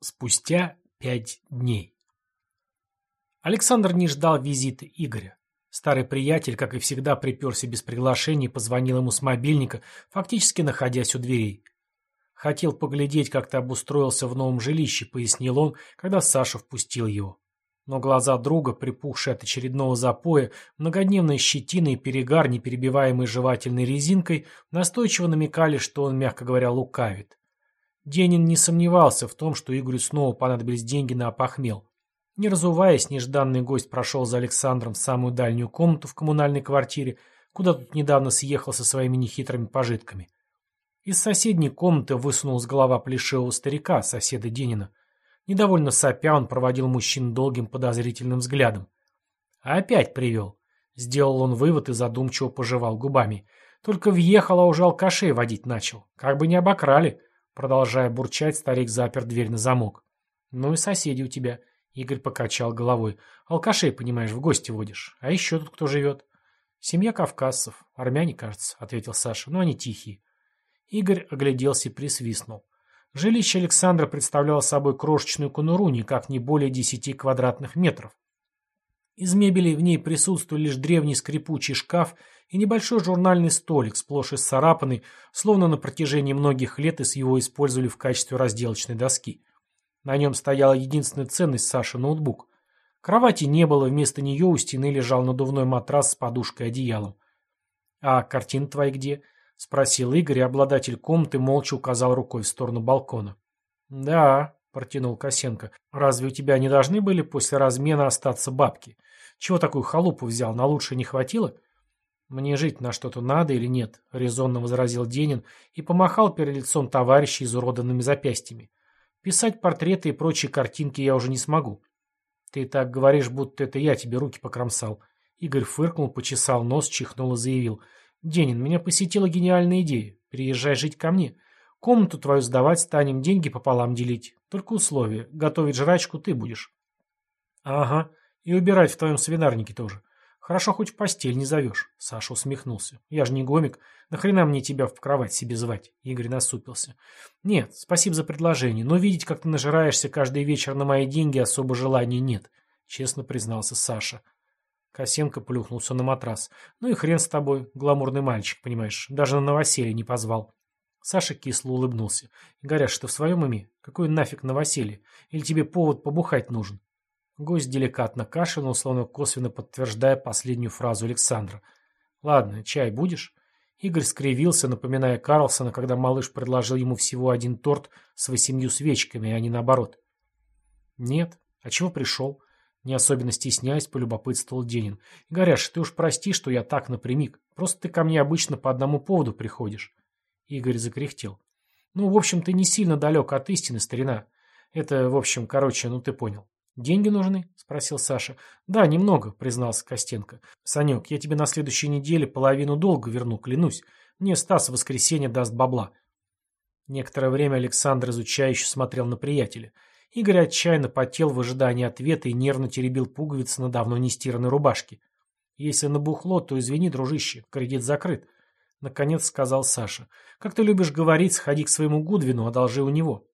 Спустя пять дней. Александр не ждал визита Игоря. Старый приятель, как и всегда, приперся без приглашения и позвонил ему с мобильника, фактически находясь у дверей. Хотел поглядеть, как ты обустроился в новом жилище, пояснил он, когда Саша впустил его. Но глаза друга, припухшие от очередного запоя, многодневная щетина и перегар, не перебиваемый жевательной резинкой, настойчиво намекали, что он, мягко говоря, лукавит. Денин не сомневался в том, что Игорю снова понадобились деньги на опохмел. Не разуваясь, нежданный гость прошел за Александром в самую дальнюю комнату в коммунальной квартире, куда тут недавно съехал со своими нехитрыми пожитками. Из соседней комнаты высунулась голова плешивого старика, соседа Денина. Недовольно сопя, он проводил мужчин долгим подозрительным взглядом. «Опять привел», — сделал он вывод и задумчиво пожевал губами. «Только въехал, а уже алкашей водить начал. Как бы не обокрали». Продолжая бурчать, старик запер дверь на замок. «Ну и соседи у тебя», — Игорь покачал головой. «Алкашей, понимаешь, в гости водишь. А еще тут кто живет?» «Семья кавказцев. Армяне, кажется», — ответил Саша. «Но они тихие». Игорь огляделся и присвистнул. Жилище Александра представляло собой крошечную конуру, никак не более десяти квадратных метров. Из мебели в ней присутствовали лишь древний скрипучий шкаф и небольшой журнальный столик, сплошь исцарапанный, словно на протяжении многих лет из его использовали в качестве разделочной доски. На нем стояла единственная ценность Саши – ноутбук. Кровати не было, вместо нее у стены лежал надувной матрас с подушкой и одеялом. «А картины твои где?» – спросил Игорь, и обладатель комнаты молча указал рукой в сторону балкона. «Да», – протянул Косенко, – «разве у тебя не должны были после размена остаться бабки? Чего такую халупу взял, на лучшее не хватило?» «Мне жить на что-то надо или нет?» — резонно возразил Денин и помахал перед лицом товарища изуродованными запястьями. «Писать портреты и прочие картинки я уже не смогу». «Ты так говоришь, будто это я тебе руки покромсал». Игорь фыркнул, почесал нос, чихнул и заявил. «Денин, меня посетила гениальная идея. Приезжай жить ко мне. Комнату твою сдавать станем, деньги пополам делить. Только условие. Готовить жрачку ты будешь». «Ага. И убирать в твоем свинарнике тоже. Хорошо, хоть в постель не зовешь. Саша усмехнулся. Я же не гомик. Нахрена мне тебя в кровать себе звать? Игорь насупился. Нет, спасибо за предложение, но видеть, как ты нажираешься каждый вечер на мои деньги, особо желания нет. Честно признался Саша. Косенко плюхнулся на матрас. Ну и хрен с тобой, гламурный мальчик, понимаешь. Даже на новоселье не позвал. Саша кисло улыбнулся. Игоряш, ты в своем уме? Какой нафиг новоселье? Или тебе повод побухать нужен? Гость деликатно кашлянул, словно косвенно подтверждая последнюю фразу Александра. «Ладно, чай будешь?» Игорь скривился, напоминая Карлсона, когда малыш предложил ему всего один торт с восемью свечками, а не наоборот. «Нет. А чего пришел?» Не особенно стесняясь, полюбопытствовал Денин. «Игоряш, ты уж прости, что я так напрямик. Просто ты ко мне обычно по одному поводу приходишь». Игорь закряхтел. «Ну, в общем, ты не сильно далек от истины, старина. Это, в общем, короче, ну ты понял. «Деньги нужны?» — спросил Саша. «Да, немного», — признался Костенко. «Санек, я тебе на следующей неделе половину долга верну, клянусь. Мне Стас в воскресенье даст бабла». Некоторое время Александр изучающе смотрел на приятеля. Игорь отчаянно потел в ожидании ответа и нервно теребил пуговицы на давно нестиранной рубашке. «Если набухло, то извини, дружище, кредит закрыт», — наконец сказал Саша. «Как ты любишь говорить, сходи к своему Гудвину, одолжи у него».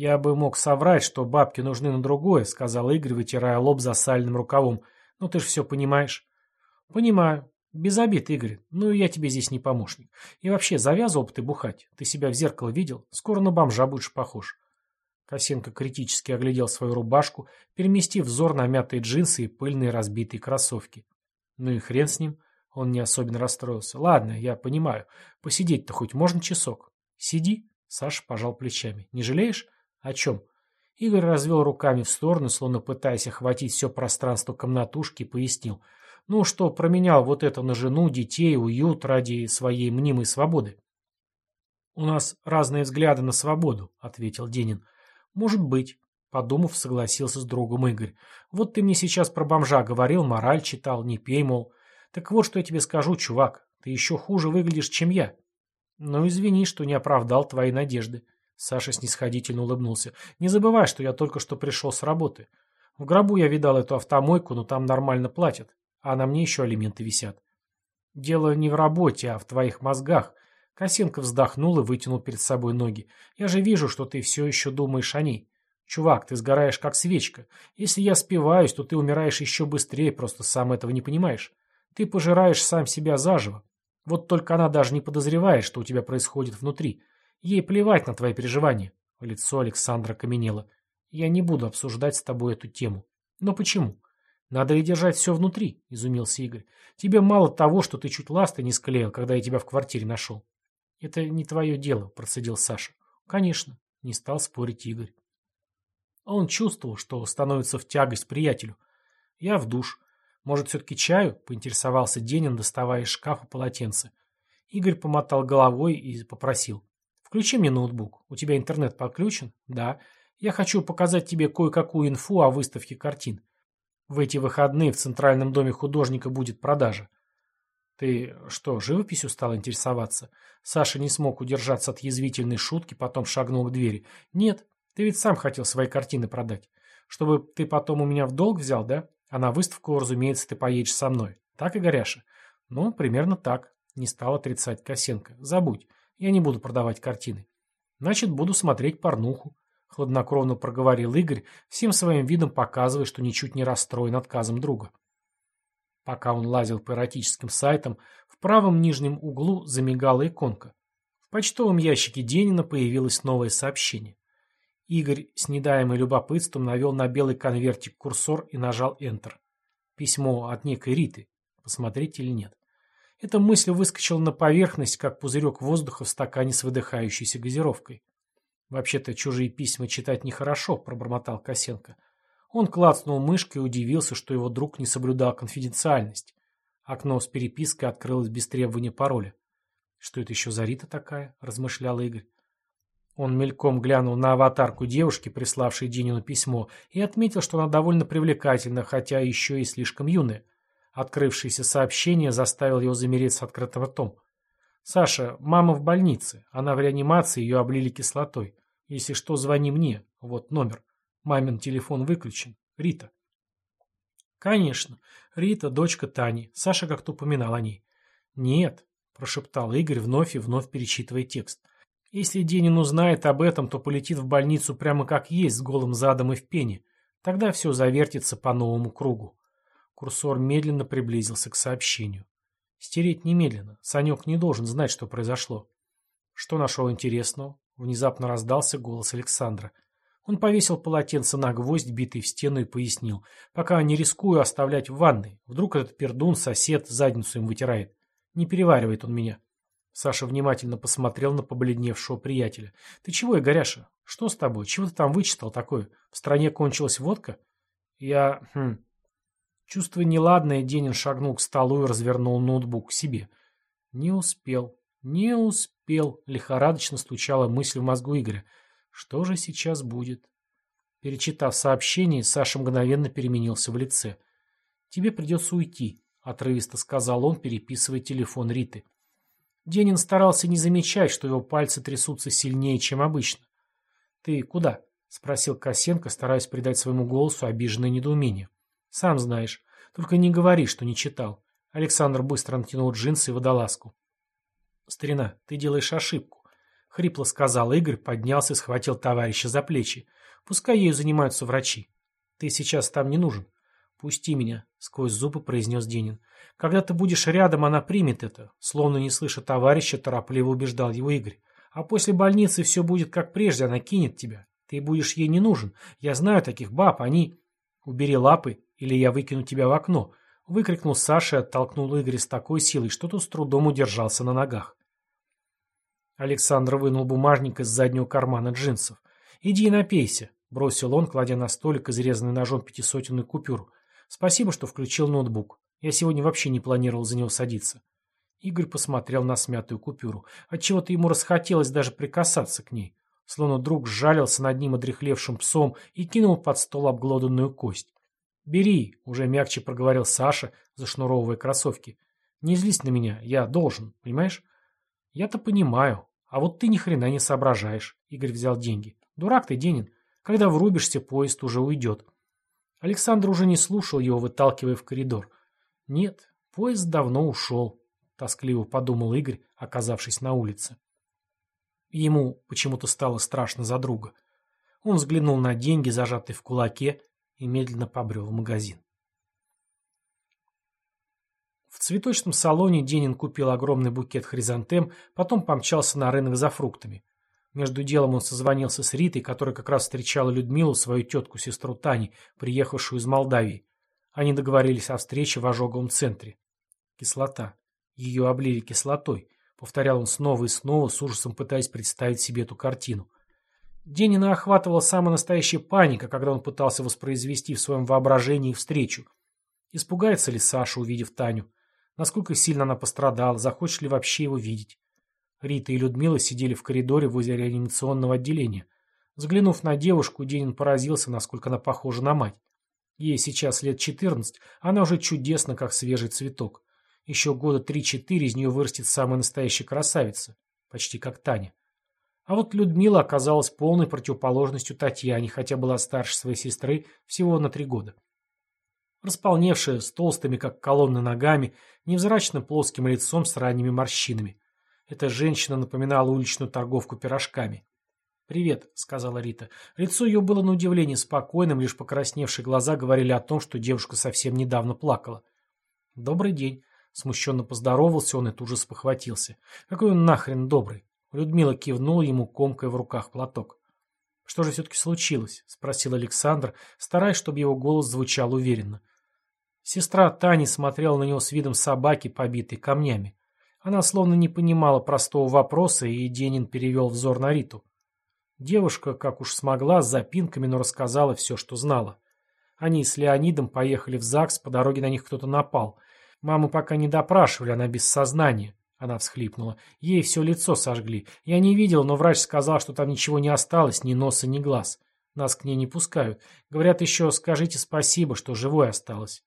«Я бы мог соврать, что бабки нужны на другое», — сказал Игорь, вытирая лоб за сальным рукавом. «Ну ты ж все понимаешь». «Понимаю. Без обид, Игорь. Ну я тебе здесь не помощник. И вообще, завязывал бы ты бухать. Ты себя в зеркало видел? Скоро на бомжа будешь похож». Косенко критически оглядел свою рубашку, переместив взор на мятые джинсы и пыльные разбитые кроссовки. Ну и хрен с ним. Он не особенно расстроился. «Ладно, я понимаю. Посидеть-то хоть можно часок?» «Сиди», — Саша пожал плечами. «Не жалеешь?» О чем? Игорь развел руками в сторону, словно пытаясь охватить все пространство комнатушки, пояснил. Ну, что променял вот это на жену, детей, уют ради своей мнимой свободы. «У нас разные взгляды на свободу», — ответил Денин. «Может быть», — подумав, согласился с другом Игорь. «Вот ты мне сейчас про бомжа говорил, мораль читал, не пей, мол. Так вот, что я тебе скажу, чувак, ты еще хуже выглядишь, чем я. Ну, извини, что не оправдал твои надежды. Саша снисходительно улыбнулся. «Не забывай, что я только что пришел с работы. В гробу я видал эту автомойку, но там нормально платят, а на мне еще алименты висят. Дело не в работе, а в твоих мозгах». Косенко вздохнул и вытянул перед собой ноги. «Я же вижу, что ты все еще думаешь о ней. Чувак, ты сгораешь как свечка. Если я спиваюсь, то ты умираешь еще быстрее, просто сам этого не понимаешь. Ты пожираешь сам себя заживо. Вот только она даже не подозревает, что у тебя происходит внутри. Ей плевать на твои переживания. Лицо Александра каменело. Я не буду обсуждать с тобой эту тему. Но почему? Надо ли держать все внутри? Изумился Игорь. Тебе мало того, что ты чуть ласты не склеил, когда я тебя в квартире нашел. Это не твое дело, процедил Саша. Конечно, не стал спорить Игорь. Он чувствовал, что становится в тягость приятелю. Я в душ. Может, все-таки чаю? Поинтересовался Денин, доставая из шкафа полотенце. Игорь помотал головой и попросил. Включи мне ноутбук. У тебя интернет подключен? Да. Я хочу показать тебе кое-какую инфу о выставке картин. В эти выходные в Центральном доме художника будет продажа. Ты что, живописью стал интересоваться? Саша не смог удержаться от язвительной шутки, потом шагнул к двери. Нет, ты ведь сам хотел свои картины продать. Чтобы ты потом у меня в долг взял, да? А на выставку, разумеется, ты поедешь со мной. Так, Игоряша? Ну, примерно так. Не стал отрицать Косенко. Забудь. Я не буду продавать картины. Значит, буду смотреть порнуху. Хладнокровно проговорил Игорь, всем своим видом показывая, что ничуть не расстроен отказом друга. Пока он лазил по эротическим сайтам, в правом нижнем углу замигала иконка. В почтовом ящике Денина появилось новое сообщение. Игорь с недаемой любопытством навел на белый конвертик курсор и нажал Enter. Письмо от некой Риты. Посмотреть или нет. Эта мысль выскочила на поверхность, как пузырек воздуха в стакане с выдыхающейся газировкой. «Вообще-то чужие письма читать нехорошо», — пробормотал Косенко. Он клацнул мышкой и удивился, что его друг не соблюдал конфиденциальность. Окно с перепиской открылось без требования пароля. «Что это еще за Рита такая?» — размышлял Игорь. Он мельком глянул на аватарку девушки, приславшей Динину письмо, и отметил, что она довольно привлекательна, хотя еще и слишком юная. Открывшееся сообщение заставило его замереть с открытым ртом. «Саша, мама в больнице. Она в реанимации, ее облили кислотой. Если что, звони мне. Вот номер. Мамин телефон выключен. Рита». «Конечно. Рита, дочка Тани. Саша как-то упоминал о ней». «Нет», – прошептал Игорь, вновь и вновь перечитывая текст. Если Денин узнает об этом, то полетит в больницу прямо как есть, с голым задом и в пене. Тогда все завертится по новому кругу. Курсор медленно приблизился к сообщению. Стереть немедленно. Санек не должен знать, что произошло. Что нашел интересного? Внезапно раздался голос Александра. Он повесил полотенце на гвоздь, битый в стену, и пояснил. Пока не рискую оставлять в ванной. Вдруг этот пердун, сосед, задницу им вытирает. Не переваривает он меня. Саша внимательно посмотрел на побледневшего приятеля. «Ты чего, Игоряша? Что с тобой? Чего ты там вычитал такое? В стране кончилась водка?» «Я... Хм...» Чувствуя неладное, Денин шагнул к столу и развернул ноутбук к себе. «Не успел. Не успел», — лихорадочно стучала мысль в мозгу Игоря. «Что же сейчас будет?» Перечитав сообщение, Саша мгновенно переменился в лице. «Тебе придется уйти», — отрывисто сказал он, переписывая телефон Риты. Денин старался не замечать, что его пальцы трясутся сильнее, чем обычно. «Ты куда?» — спросил Косенко, стараясь придать своему голосу обиженное недоумение. «Сам знаешь. Только не говори, что не читал». Александр быстро натянул джинсы и водолазку. «Старина, ты делаешь ошибку», — хрипло сказал Игорь, поднялся и схватил товарища за плечи. «Пускай ею занимаются врачи. Ты сейчас там не нужен. «Пусти меня», — сквозь зубы произнес Денин. «Когда ты будешь рядом, она примет это», — словно не слыша товарища, торопливо убеждал его Игорь. «А после больницы все будет как прежде, она кинет тебя. Ты будешь ей не нужен. Я знаю таких баб, они...» «Убери лапы, или я выкину тебя в окно», — выкрикнул Саша и оттолкнул Игоря с такой силой, что тот с трудом удержался на ногах. Александр вынул бумажник из заднего кармана джинсов. «Иди и напейся», — бросил он, кладя на столик изрезанный ножом пятисотенную купюру. Спасибо, что включил ноутбук. Я сегодня вообще не планировал за него садиться. Игорь посмотрел на смятую купюру. Отчего-то ему расхотелось даже прикасаться к ней. Словно друг сжалился над ним одрехлевшим псом и кинул под стол обглоданную кость. «Бери», — уже мягче проговорил Саша, зашнуровывая кроссовки. «Не злись на меня, я должен, понимаешь?» «Я-то понимаю, а вот ты ни хрена не соображаешь», — Игорь взял деньги. «Дурак ты, Денин. Когда врубишься, поезд уже уйдет. Александр уже не слушал его, выталкивая в коридор. «Нет, поезд давно ушел», — тоскливо подумал Игорь, оказавшись на улице. Ему почему-то стало страшно за друга. Он взглянул на деньги, зажатые в кулаке, и медленно побрел в магазин. В цветочном салоне Денин купил огромный букет хризантем, потом помчался на рынок за фруктами. Между делом он созвонился с Ритой, которая как раз встречала Людмилу, свою тетку-сестру Тани, приехавшую из Молдавии. Они договорились о встрече в ожоговом центре. Кислота. Ее облили кислотой. Повторял он снова и снова, с ужасом пытаясь представить себе эту картину. Денина охватывала самая настоящая паника, когда он пытался воспроизвести в своем воображении встречу. Испугается ли Саша, увидев Таню? Насколько сильно она пострадала, захочет ли вообще его видеть? Рита и Людмила сидели в коридоре возле реанимационного отделения. Взглянув на девушку, Денин поразился, насколько она похожа на мать. Ей сейчас лет 14, она уже чудесна, как свежий цветок. Еще года 3-4 из нее вырастет самая настоящая красавица, почти как Таня. А вот Людмила оказалась полной противоположностью Татьяне, хотя была старше своей сестры всего на три года. Располневшая, с толстыми, как колонны, ногами, невзрачным плоским лицом с ранними морщинами. Эта женщина напоминала уличную торговку пирожками. «Привет», — сказала Рита. Лицо ее было на удивление спокойным, лишь покрасневшие глаза говорили о том, что девушка совсем недавно плакала. «Добрый день», — смущенно поздоровался он и тут же спохватился. «Какой он нахрен добрый?» Людмила кивнула ему, комкой в руках платок. «Что же все-таки случилось?» — спросил Александр, стараясь, чтобы его голос звучал уверенно. Сестра Тани смотрела на него с видом собаки, побитой камнями. Она словно не понимала простого вопроса, и Денин перевел взор на Риту. Девушка, как уж смогла, с запинками, но рассказала все, что знала. Они с Леонидом поехали в ЗАГС, по дороге на них кто-то напал. Маму пока не допрашивали, она без сознания. Она всхлипнула. Ей все лицо сожгли. Я не видел, но врач сказал, что там ничего не осталось, ни носа, ни глаз. Нас к ней не пускают. Говорят еще, скажите спасибо, что живой осталось.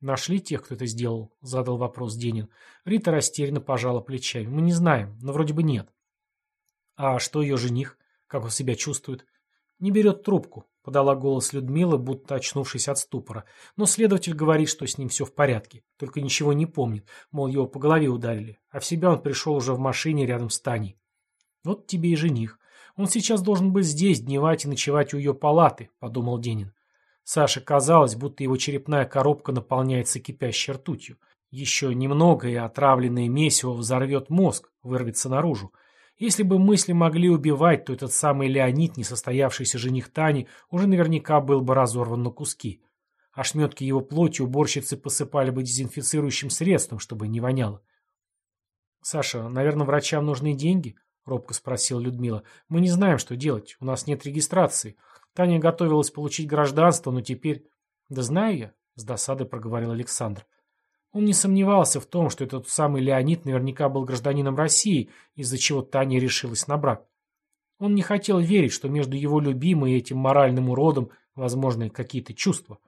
«Нашли тех, кто это сделал?» — задал вопрос Денин. Рита растерянно пожала плечами. «Мы не знаем, но вроде бы нет». «А что ее жених? Как он себя чувствует?» «Не берет трубку», — подала голос Людмила, будто очнувшись от ступора. Но следователь говорит, что с ним все в порядке, только ничего не помнит, мол, его по голове ударили, а в себя он пришел уже в машине рядом с Таней. «Вот тебе и жених. Он сейчас должен быть здесь, дневать и ночевать у ее палаты», — подумал Денин. Саше казалось, будто его черепная коробка наполняется кипящей ртутью. Еще немного, и отравленное месиво взорвет мозг, вырвется наружу. Если бы мысли могли убивать, то этот самый Леонид, несостоявшийся жених Тани, уже наверняка был бы разорван на куски. Ошметки его плоти уборщицы посыпали бы дезинфицирующим средством, чтобы не воняло. «Саша, наверное, врачам нужны деньги?» — робко спросила Людмила. «Мы не знаем, что делать. У нас нет регистрации. Таня готовилась получить гражданство, но теперь...» «Да знаю я», — с досадой проговорил Александр. Он не сомневался в том, что этот самый Леонид наверняка был гражданином России, из-за чего Таня решилась на брак. Он не хотел верить, что между его любимой и этим моральным уродом возможны какие-то чувства.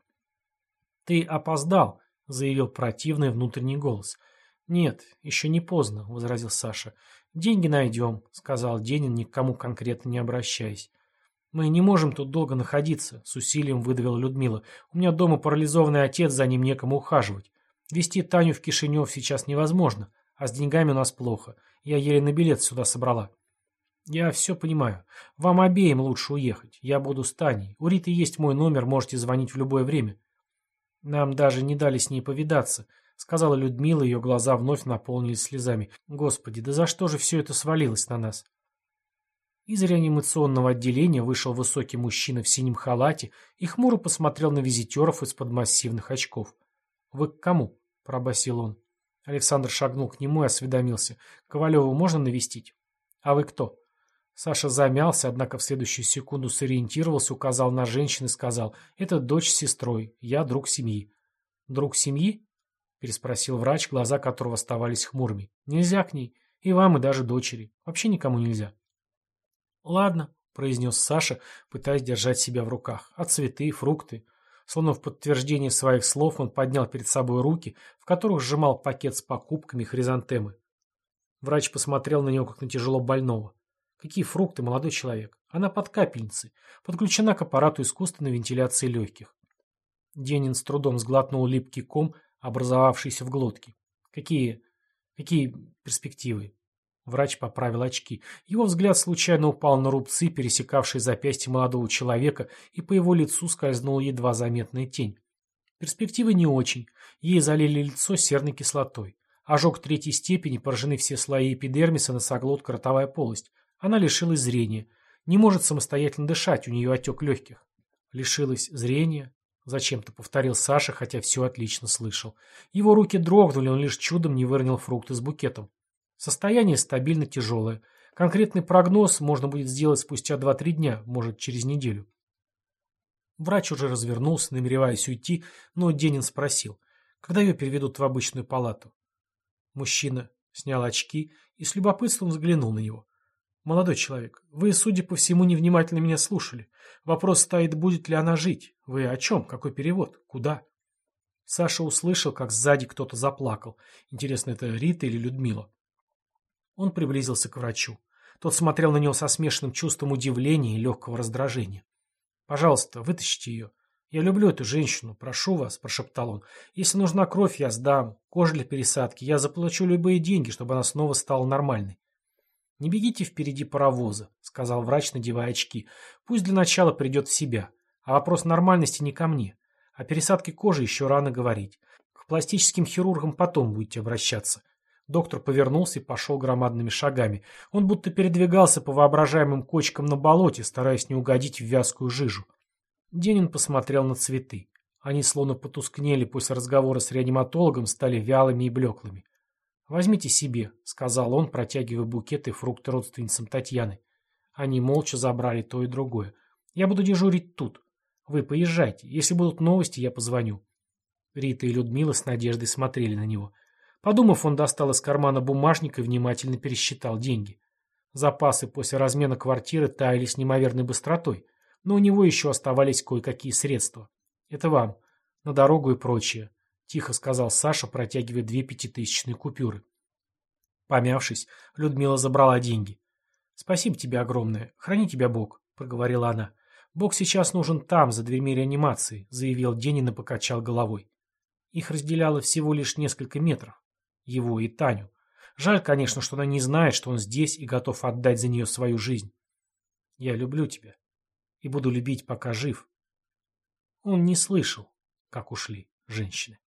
«Ты опоздал», — заявил противный внутренний голос. «Нет, еще не поздно», — возразил Саша. «Деньги найдем», — сказал Денин, никому конкретно не обращаясь. «Мы не можем тут долго находиться», — с усилием выдавила Людмила. «У меня дома парализованный отец, за ним некому ухаживать. Вести Таню в Кишинев сейчас невозможно, а с деньгами у нас плохо. Я еле на билет сюда собрала. Я все понимаю. Вам обеим лучше уехать. Я буду с Таней. У Риты есть мой номер, можете звонить в любое время. Нам даже не дали с ней повидаться, сказала Людмила, ее глаза вновь наполнились слезами. Господи, да за что же все это свалилось на нас? Из реанимационного отделения вышел высокий мужчина в синем халате и хмуро посмотрел на визитеров из-под массивных очков. «Вы к кому?» — пробасил он. Александр шагнул к нему и осведомился. «Ковалеву можно навестить?» «А вы кто?» Саша замялся, однако в следующую секунду сориентировался, указал на женщину и сказал. «Это дочь с сестрой. Я друг семьи». «Друг семьи?» — переспросил врач, глаза которого оставались хмурыми. «Нельзя к ней. И вам, и даже дочери. Вообще никому нельзя». «Ладно», — произнес Саша, пытаясь держать себя в руках. «А цветы, фрукты? Словно в подтверждение своих слов он поднял перед собой руки, в которых сжимал пакет с покупками хризантемы. Врач посмотрел на него, как на тяжело больного. Какие фрукты, молодой человек? Она под капельницей, подключена к аппарату искусственной вентиляции легких. Денин с трудом сглотнул липкий ком, образовавшийся в глотке. Какие... какие перспективы? Врач поправил очки. Его взгляд случайно упал на рубцы, пересекавшие запястье молодого человека, и по его лицу скользнула едва заметная тень. Перспективы не очень. Ей залили лицо серной кислотой. Ожог третьей степени, поражены все слои эпидермиса, носоглотка, ротовая полость. Она лишилась зрения. Не может самостоятельно дышать, у нее отек легких. Лишилась зрения, Зачем-то повторил Саша, хотя все отлично слышал. Его руки дрогнули, он лишь чудом не выронил фрукты с букетом. Состояние стабильно тяжелое. Конкретный прогноз можно будет сделать спустя 2-3 дня, может, через неделю. Врач уже развернулся, намереваясь уйти, но Денин спросил, когда ее переведут в обычную палату. Мужчина снял очки и с любопытством взглянул на него. «Молодой человек, вы, судя по всему, невнимательно меня слушали. Вопрос стоит, будет ли она жить. Вы о чем? Какой перевод? Куда?» Саша услышал, как сзади кто-то заплакал. Интересно, это Рита или Людмила? Он приблизился к врачу. Тот смотрел на него со смешанным чувством удивления и легкого раздражения. «Пожалуйста, вытащите ее. Я люблю эту женщину. Прошу вас», – прошептал он. «Если нужна кровь, я сдам. Кожа для пересадки. Я заплачу любые деньги, чтобы она снова стала нормальной». «Не бегите впереди паровоза», — сказал врач, надевая очки. «Пусть для начала придет в себя. А вопрос нормальности не ко мне. О пересадке кожи еще рано говорить. К пластическим хирургам потом будете обращаться». Доктор повернулся и пошел громадными шагами. Он будто передвигался по воображаемым кочкам на болоте, стараясь не угодить в вязкую жижу. Денин посмотрел на цветы. Они словно потускнели после разговора с реаниматологом, стали вялыми и блеклыми. «Возьмите себе», — сказал он, протягивая букеты фрукты родственницам Татьяны. Они молча забрали то и другое. «Я буду дежурить тут. Вы поезжайте. Если будут новости, я позвоню». Рита и Людмила с надеждой смотрели на него. Подумав, он достал из кармана бумажник и внимательно пересчитал деньги. Запасы после размена квартиры таяли с неимоверной быстротой, но у него еще оставались кое-какие средства. Это вам. На дорогу и прочее. — тихо сказал Саша, протягивая две пятитысячные купюры. Помявшись, Людмила забрала деньги. «Спасибо тебе огромное. Храни тебя Бог», — проговорила она. «Бог сейчас нужен там, за дверьми реанимации», — заявил Денин и покачал головой. Их разделяло всего лишь несколько метров. Его и Таню. Жаль, конечно, что она не знает, что он здесь и готов отдать за нее свою жизнь. «Я люблю тебя и буду любить, пока жив». Он не слышал, как ушли женщины.